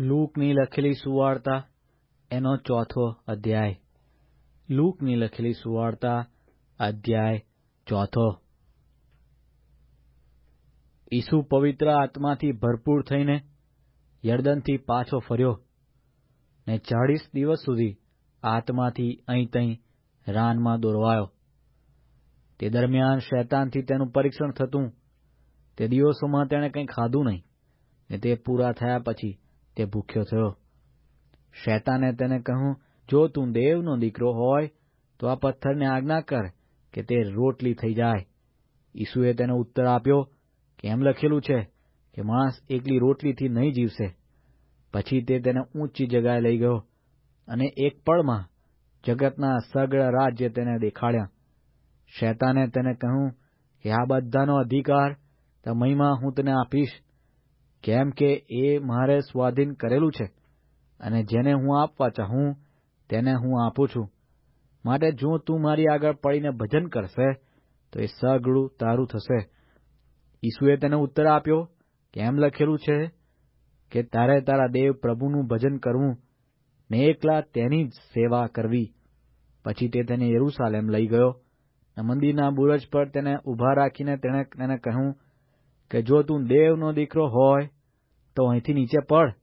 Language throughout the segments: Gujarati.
લૂકની લખેલી સુવાર્તા, એનો ચોથો અધ્યાય. લૂકની લખેલી સુવાર્તા, અધ્યાય ચોથો. ઈસુ પવિત્ર આત્માથી ભરપૂર થઈને યર્દનથી પાછો ફર્યો ને ચાળીસ દિવસ સુધી આત્માથી અહીં તહીં રાનમાં દોરવાયો. તે દરમિયાન શૈતાનથી તેનું પરીક્ષણ થતું. તે દિવસોમાં તેણે કંઈ ખાધું નહીં ને તે પૂરા થયા પછી તે ભૂખ્યો થયો. શૈતાને તેને કહ્યું, જો તું દેવનો દીકરો હોય, તો આ પથ્થરને આજ્ઞા કર કે તે રોટલી થઈ જાય. ઈસુએ તેને ઉત્તર આપ્યો કે એમ લખેલું છે કે માણસ એકલી રોટલીથી નહીં જીવશે. પછી તે તેને ઊંચી જગાએ લઈ ગયો અને એક પળમાં જગતના સગળ રાજ્ય તેને દેખાડ્યા. શૈતાને તેને કહ્યું કે આ બધાનો અધિકાર મહિમા હું તને આપીશ. કેમ કે એ મારે સ્વાધીન કરેલું છે અને જેને હું આપવા ચાહું, તેને હું આપું છું. માટે જો તું મારી આગળ પડીને ભજન કરશે, તો એ સગળું તારું થશે. ઈસુએ તેને ઉત્તર આપ્યો, કેમ લખેલું છે કે તારે તારા દેવ પ્રભુનું ભજન કરવું? ને એકલા તેની જ સેવા કરવી. પછી તે તેને યરૂસાલેમ લઈ ગયો. મંદિરના બુરજ પર તેને ઊભા રાખીને તેણે તેને કહ્યું કે જો તું દેવનો દીકરો હોય તો અહીંથી નીચે પડ.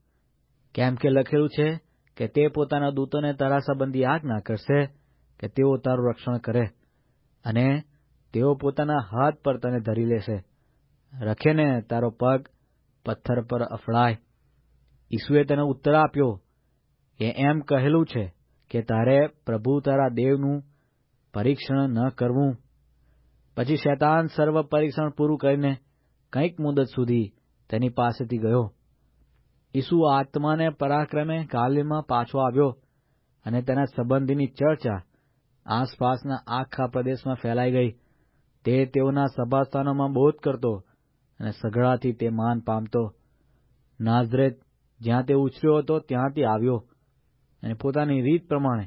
કેમ કે લખેલું છે કે તે પોતાના દૂતોને તારા સંબંધી આજ્ઞા કરશે કે તેઓ તારું રક્ષણ કરે અને તેઓ પોતાના હાથ પર તને ધરી લેશે. રખે ને તારો પગ પથ્થર પર અફડાય ઈસુએ તેને ઉત્તર આપ્યો કે એમ કહેલું છે કે તારે પ્રભુ તારા દેવનું પરીક્ષણ ન કરવું. પછી શૈતાન સર્વ પરીક્ષણ પૂરું કરીને કંઈક મુદત સુધી તેની પાસેથી ગયો. ઈસુ આત્માને પરાક્રમે ગાલિલમાં પાછો આવ્યો અને તેના સંબંધીની ચર્ચા આસપાસના આખા પ્રદેશમાં ફેલાઈ ગઈ. તે તેઓના સભાસ્થાનોમાં બોધ કરતો અને સઘળાથી તે માન પામતો. નાઝરેત જ્યાં તે ઉછર્યો હતો ત્યાંથી આવ્યો અને પોતાની રીત પ્રમાણે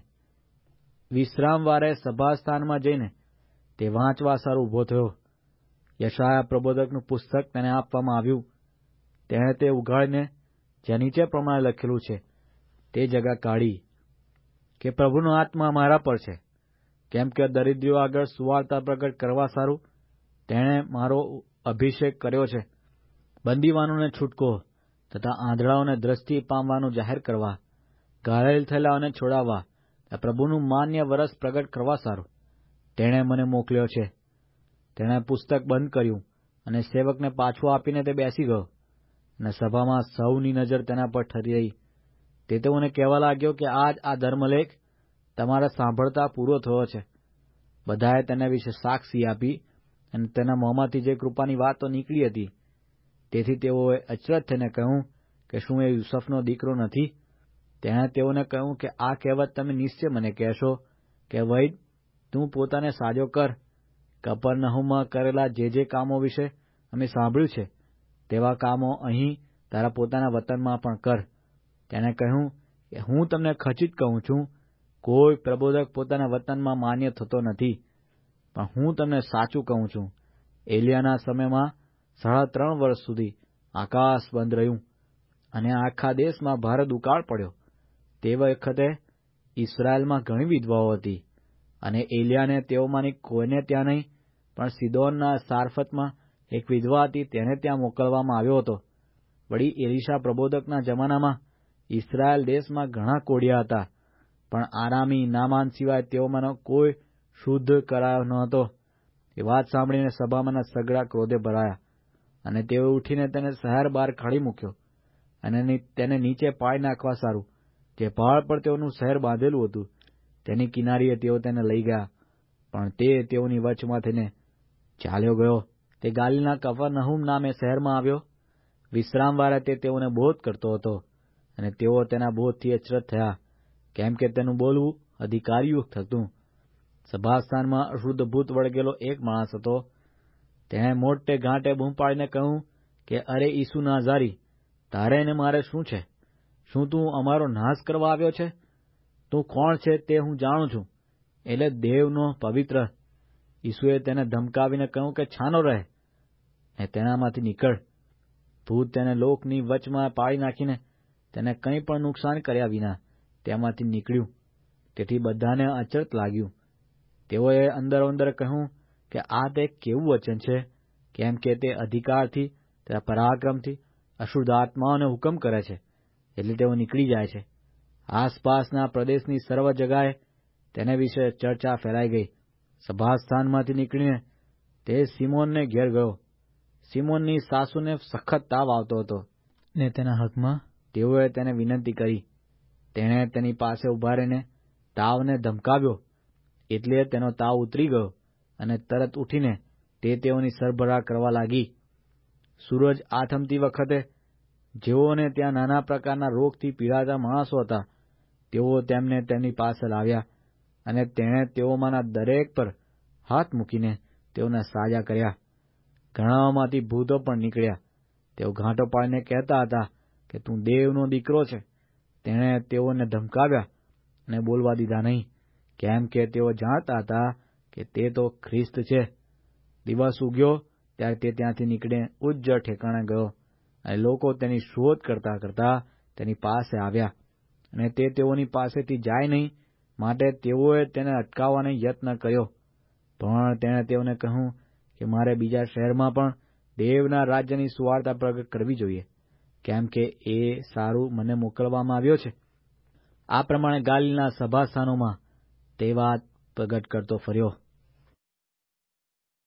વિશ્રામવારે સભાસ્થાનમાં જઈને તે વાંચવા સારું ઊભો થયો. યશાયા પ્રબોધકનું પુસ્તક તેને આપવામાં આવ્યું. તેણે તે ઉઘાડીને જ્યાં નીચે પ્રમાણે લખેલું છે, તે જગા કાઢી કે પ્રભુનો આત્મા મારા પર છે. કેમ કે દરિદ્રીઓ આગળ સુવાર્તા પ્રગટ કરવા સારું, તેણે મારો અભિષેક કર્યો છે. બંદીવાનોને છૂટકો તથા આંધળાઓને દ્રષ્ટિ પામવાનું જાહેર કરવા, ઘાયલ થયેલાઓને છોડાવવા પ્રભુનું માન્ય વરસ પ્રગટ કરવા સારું. તેણે મને મોકલ્યો છે. તેણે પુસ્તક બંધ કર્યું અને સેવકને પાછું આપીને તે બેસી ગયો. અને સભામાં સૌની નજર તેના પર ઠરી રહી. તે તેઓને કહેવા લાગ્યો કે આજ આ ધર્મલેખ તમારા સાંભળતા પૂરો થયો છે. બધાએ તેના વિશે સાક્ષી આપી અને તેના મોંમાંથી જે કૃપાની વાતો નીકળી હતી, તેથી તેઓએ અચરજ થઈને કહ્યું કે શું એ યુસફનો દીકરો નથી? તેણે તેઓને કહ્યું કે આ કહેવત તમે નિશ્ચય મને કહેશો કે વૈદ, તું પોતાને સાજો કર. કપરનહુમાં કરેલા જે જે કામો વિશે અમે સાંભળ્યું છે. તેવા કામો અહીં તારા પોતાના વતનમાં પણ કર. તેણે કહ્યું કે હું તમને ખચિત કહું છું, કોઈ પ્રબોધક પોતાના વતનમાં માન્ય થતો નથી. પણ હું તમને સાચું કહું છું, એલિયાના સમયમાં સાડા ત્રણ વર્ષ સુધી આકાશ બંધ રહ્યું અને આખા દેશમાં ભારે દુકાળ પડ્યો. તે વખતે ઇસરાયેલમાં ઘણી વિધવાઓ હતી અને એલિયાને તેઓમાંની કોઈને ત્યાં નહીં, પણ સિદોનના સારફતમાં એક વિધવા હતી તેને ત્યાં મોકલવામાં આવ્યો હતો. વળી એલિશા પ્રબોધકના જમાનામાં ઇસરાયેલ દેશમાં ઘણા કોડિયા હતા, પણ આરામી નામાન સિવાય તેઓમાંનો કોઈ શુદ્ધ કરાયો ન હતો. એ વાત સાંભળીને સભામાંના સગડા ક્રોધે ભરાયા અને તેઓ ઉઠીને તેને શહેર બહાર કાઢી મૂક્યો અને તેને નીચે પાડી નાખવા સારું. જે પહાડ પર તેઓનું શહેર બાંધેલું હતું, તેની કિનારીએ તેઓ તેને લઈ ગયા, પણ તે તેઓની વચમાં થઈને ચાલ્યો ગયો. તે ગાલીના કફરનહુમ નામે શહેરમાં આવ્યો. વિશ્રામવારે તે તેઓને બોધ કરતો હતો અને તેઓ તેના બોધથી અચરત થયા. કેમ કે તેનું બોલવું અધિકારયુક્ત હતું. સભાસ્થાનમાં અશુદ્ધ ભૂત વળગેલો એક માણસ હતો. તેણે મોટે ઘાંટે બૂમ પાડીને કહ્યું કે, અરે ઈસુ નાઝારી, તારે ને મારે શું છે? શું તું અમારો નાશ કરવા આવ્યો છે? તું કોણ છે તે હું જાણું છું. એટલે દેવનો પવિત્ર ઈસુએ તેને ધમકાવીને કહ્યું કે છાનો રહે ને તેનામાંથી નીકળ. ભૂત તેને લોકની વચમાં પાડી નાખીને તેને કંઈ પણ નુકસાન કર્યા વિના તેમાંથી નીકળ્યું. તેથી બધાને અચરત લાગ્યું. તેઓએ અંદરોઅંદર કહ્યું કે આ તે કેવું વચન છે? કેમ કે તે અધિકારથી તથા પરાક્રમથી અશુદ્ધ આત્માઓને હુકમ કરે છે. એટલે તેઓ નીકળી જાય છે. આસપાસના પ્રદેશની સર્વ જગાએ તેને વિશે ચર્ચા ફેલાઈ ગઈ. સભાસ્થાનમાંથી નીકળીને તે સિમોનને ઘેર ગયો. સિમોનની સાસુને સખત તાવ આવતો હતો. ને તેના હકમાં? તેઓએ તેને વિનંતી કરી. તેણે તેની પાસે ઊભા રહીને તાવને ધમકાવ્યો. એટલે તેનો તાવ ઉતરી ગયો અને તરત ઉઠીને તે તેઓની સરભરા કરવા લાગી. સૂરજ આથમતી વખતે જેઓને ત્યાં નાના પ્રકારના રોગથી પીડાતા માણસો હતા તેઓ તેમને તેમની પાસે લાવ્યા. અને તેણે તેઓમાંના દરેક પર હાથ મૂકીને તેઓને સાજા કર્યા. ઘણાઓમાંથી ભૂતો પણ નીકળ્યા. તેઓ ઘાંટો પાડીને કહેતા હતા કે, તું દેવનો દીકરો છે. તેણે તેઓને ધમકાવ્યા અને બોલવા દીધા નહીં. કેમ કે તેઓ જાણતા હતા કે તે તો ખ્રિસ્ત છે. દિવસ ઉગ્યો ત્યારે તે ત્યાંથી નીકળીને ઉજ્જળ ઠેકાણે ગયો અને લોકો તેની શોધ કરતા કરતા તેની પાસે આવ્યા. અને તે તેઓની પાસેથી જાય નહીં માટે તેઓએ તેને અટકાવવાનો યત્ન કર્યો. પણ તેણે તેઓને કહ્યું કે મારે બીજા શહેરમાં પણ દેવના રાજ્યની સુવાર્તા પ્રગટ કરવી જોઈએ. કેમ કે એ સારું મને મોકલવામાં આવ્યો છે. આ પ્રમાણે ગાલિલના સભાસ્થાનોમાં તે વાત પ્રગટ કરતો ફર્યો.